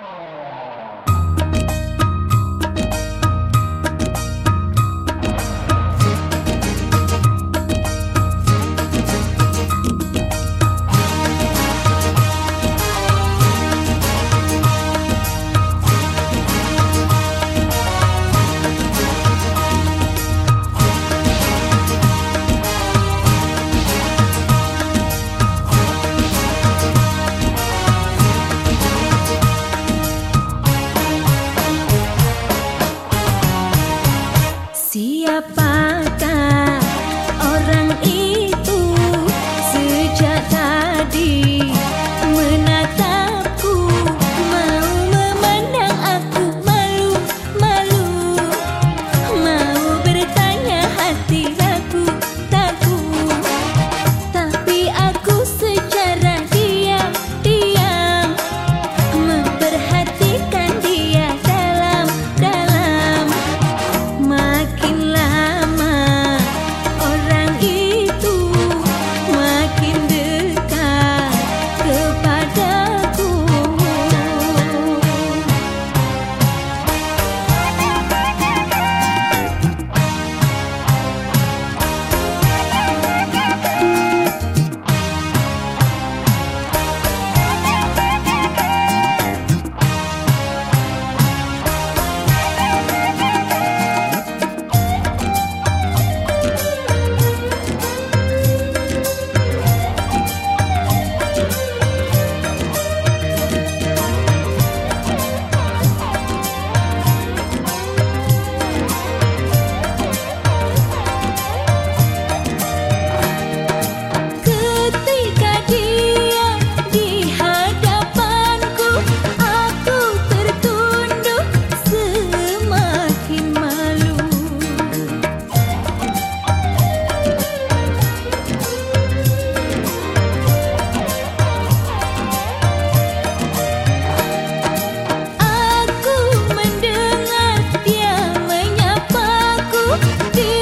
Oh. dear.